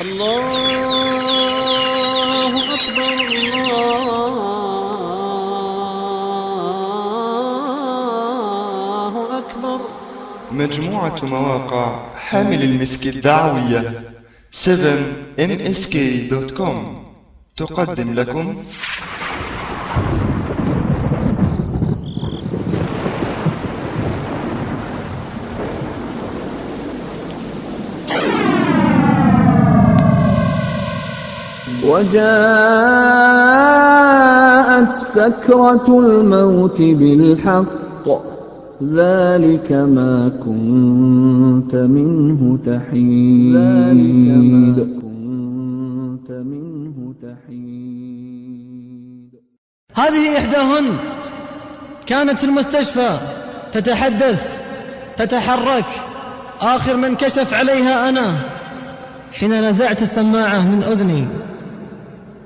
الله أكبر الله أكبر. مجموعة مواقع حامل المسك الدعوية. 7msk.com تقدم لكم. وجاءت سكرة الموت بالحق. ذلك ما كنت منه تحيد. ذلك ما كنت منه تحيد. هذه إحداهن كانت في المستشفى تتحدث تتحرك. آخر من كشف عليها أنا. حين نزعت السماعة من أذني.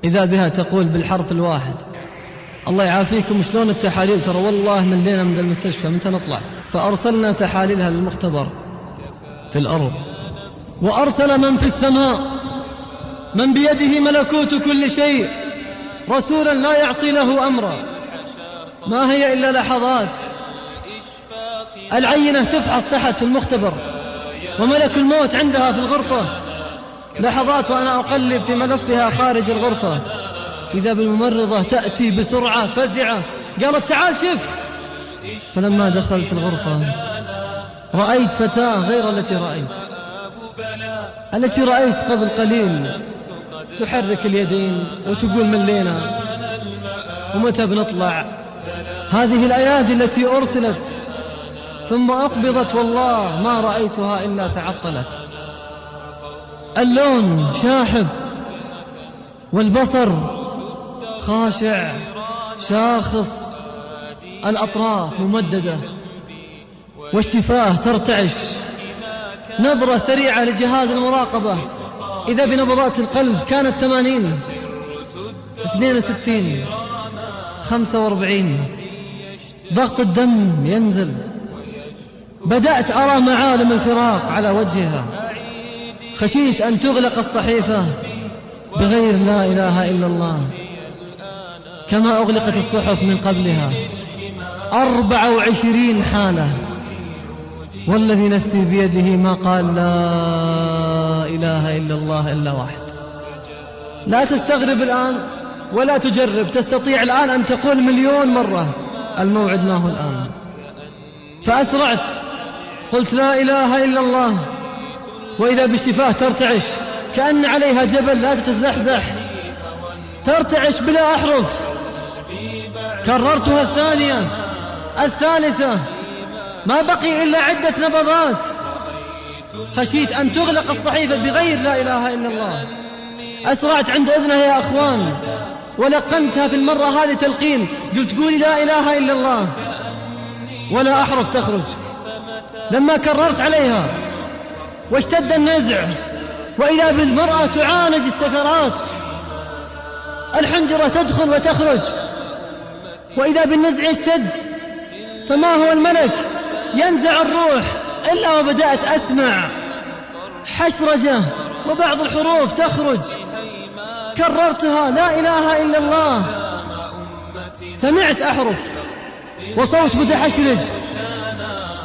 إذا بها تقول بالحرف الواحد. الله يعافيكم. شلون التحاليل ترى؟ والله ملينا من المستشفى متى نطلع؟ فأرسلنا تحاليلها للمختبر في الأرض. وأرسل من في السماء. من بيده ملكوت كل شيء. رسولا لا يعصي له أمرا. ما هي إلا لحظات. العينة تفحص تحت في المختبر. وملك الموت عندها في الغرفة. لحظات وأنا أقلب في ملفها خارج الغرفة. إذا بالممرضة تأتي بسرعة فزعة. قالت تعال شف. فلما دخلت الغرفة رأيت فتاة غير التي رأيت. التي رأيت قبل قليل تحرك اليدين وتقول ملينا ومتى بنطلع؟ هذه الأيادي التي أرسلت. ثم أقبضت والله ما رأيتها إلا تعطلت. اللون شاحب والبصر خاشع شاخص الأطراف ممددة والشفاه ترتعش. نظرة سريعة لجهاز المراقبة. إذا بنبضات القلب كانت ثمانين اثنين وستين خمسة وأربعين. ضغط الدم ينزل. بدأت أرى معالم الفراق على وجهها. خشيت أن تغلق الصحيفة بغير لا إله إلا الله. كما أغلقت الصحف من قبلها. أربع وعشرين حالة. والذي نفسي بيده ما قال لا إله إلا الله إلا واحد. لا تستغرب الآن ولا تجرب. تستطيع الآن أن تقول مليون مرة الموعد ما هو الآن. فأسرعت. قلت لا إله إلا الله. وإذا بالشفاه ترتعش كأن عليها جبل لا تتزحزح. ترتعش بلا أحرف. كررتها الثانية الثالثة. ما بقي إلا عدة نبضات. خشيت أن تغلق الصحيفة بغير لا إله إلا الله. أسرعت عند إذنها يا أخوان. ولقنتها في المرة هذه تلقين. قلت قولي لا إله إلا الله. ولا أحرف تخرج. لما كررت عليها واشتد النزع. وإذا بالمرأة تعالج السكرات الحنجرة تدخل وتخرج. وإذا بالنزع يشتد فما هو الملك؟ ينزع الروح. إلا وبدأت أسمع. حشرجة وبعض الحروف تخرج. كررتها لا إله إلا الله. سمعت أحرف وصوت متحشرج.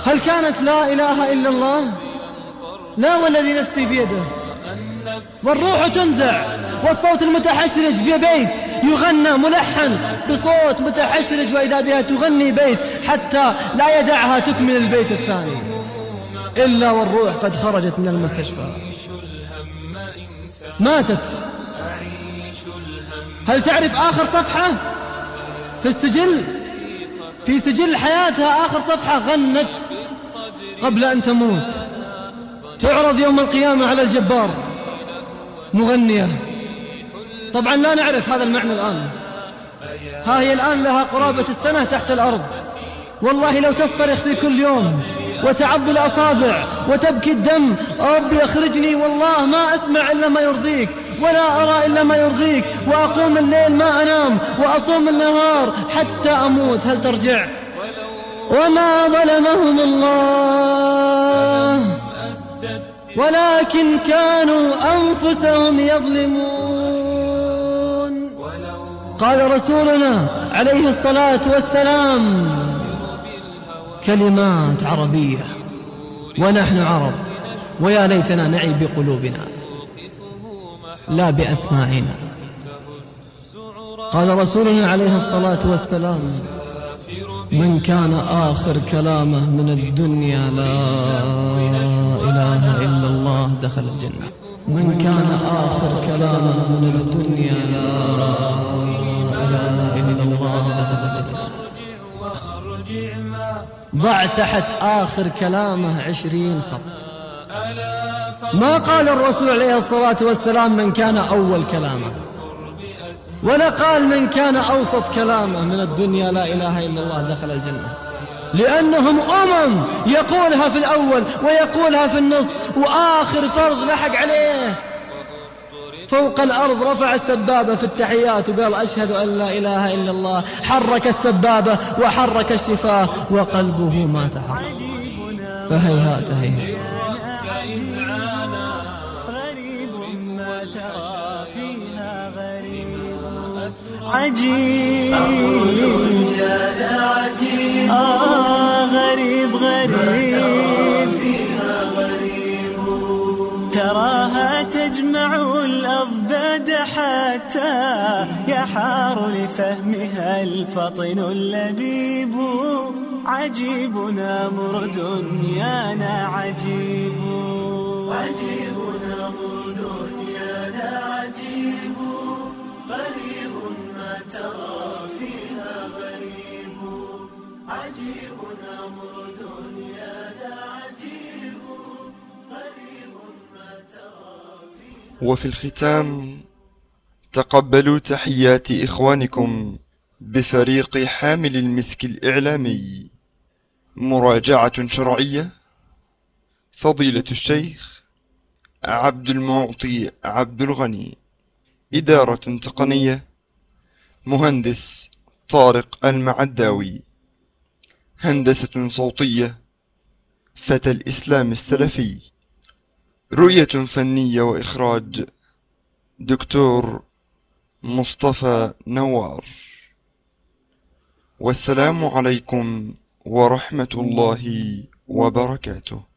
هل كانت لا إله إلا الله؟ لا والذي نفسي بيده. والروح تنزع والصوت المتحشرج ببيت يغنى ملحن بصوت متحشرج وإذا بها تغني بيت حتى لا يدعها تكمل البيت الثاني. إلا والروح قد خرجت من المستشفى. ماتت. هل تعرف آخر صفحة؟ في السجل؟ في سجل حياتها آخر صفحة غنت قبل أن تموت. تعرض يوم القيامة على الجبار. مغنية. طبعا لا نعرف هذا المعنى الآن. ها هي الآن لها قرابة السنة تحت الأرض. والله لو تصطرخ في كل يوم وتعض الأصابع وتبكي الدم ربي أخرجني والله ما أسمع إلا ما يرضيك ولا أرى إلا ما يرضيك وأقوم الليل ما أنام وأصوم النهار حتى أموت. هل ترجع؟ وما ظلمهم الله. ولكن كانوا أنفسهم يظلمون. قال رسولنا عليه الصلاة والسلام كلمات عربية ونحن عرب ويا ليتنا نعي بقلوبنا لا بأسماعنا قال رسولنا عليه الصلاة والسلام من كان آخر كلامه من الدنيا لا إله إلا الله دخل الجنة. من كان آخر كلامه من الدنيا لا إله إلا الله دخل الجنة. ضع تحت آخر كلامه عشرين خط. ما قال الرسول عليه الصلاة والسلام من كان أول كلامه؟ ولا قال من كان أوسط كلامه من الدنيا لا إله إلا الله دخل الجنة. لأنهم أمم يقولها في الأول ويقولها في النصف وآخر فرض لحق عليه. فوق الأرض رفع السبابة في التحيات وقال أشهد أن لا إله إلا الله. حرك السبابة وحرك الشفاه وقلبه ما تحرك. فهيهات هيهات. عجيب آه غريب غريب تراها تجمع الأضداد حتى يحار لفهمها الفطن اللبيب عجيبنا أمر دنيانا عجيب. عجيبنا أمر عجيب أمر دنيانا عجيب غريب ما ترى وفي الختام تقبلوا تحيات إخوانكم بفريق حامل المسك الإعلامي. مراجعة شرعية فضيلة الشيخ عبد المعطي عبد الغني. إدارة تقنية مهندس طارق المعداوي. هندسة صوتية. فتى الإسلام السلفي. رؤية فنية وإخراج دكتور مصطفى نوار. والسلام عليكم ورحمة الله وبركاته.